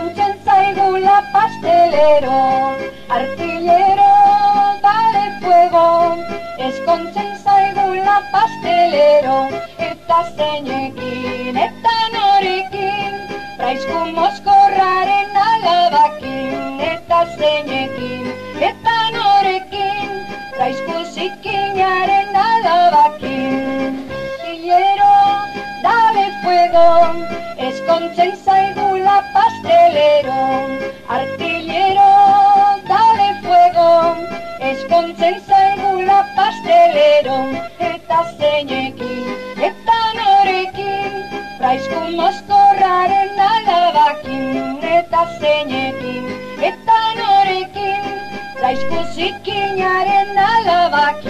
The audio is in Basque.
Eskontzen zaigula pastelero, artillero, dale fuego. Eskontzen zaigula pastelero, eta zeinekin, eta norekin, praizku moskorraren alabakin, eta zeinekin, eta norekin, praizku zikinaren alabakin. Artillero, dale fuego, eskontzen zaigula eskontzen zaigula pastelero. Eta zeinekin, eta norekin, praizku moskorraren alabakin. Eta zeinekin, eta norekin, praizku zikinaren alabakin.